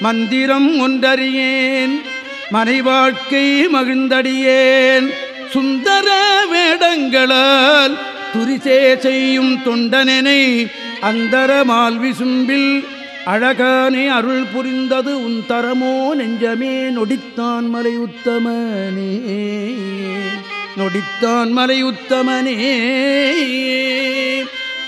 மந்திரம் ஒன்றறியேன் மனை வாழ்க்கை மகிழ்ந்தடியேன். சுந்தர வேடங்களால் துரிசே செய்யும் தொண்டனனை அந்தர மால்விசும்பில் அழகானே அருள் புரிந்தது உன் தரமோ நெஞ்சமே நொடித்தான் மலை உத்தமனே நொடித்தான் மலை உத்தமனே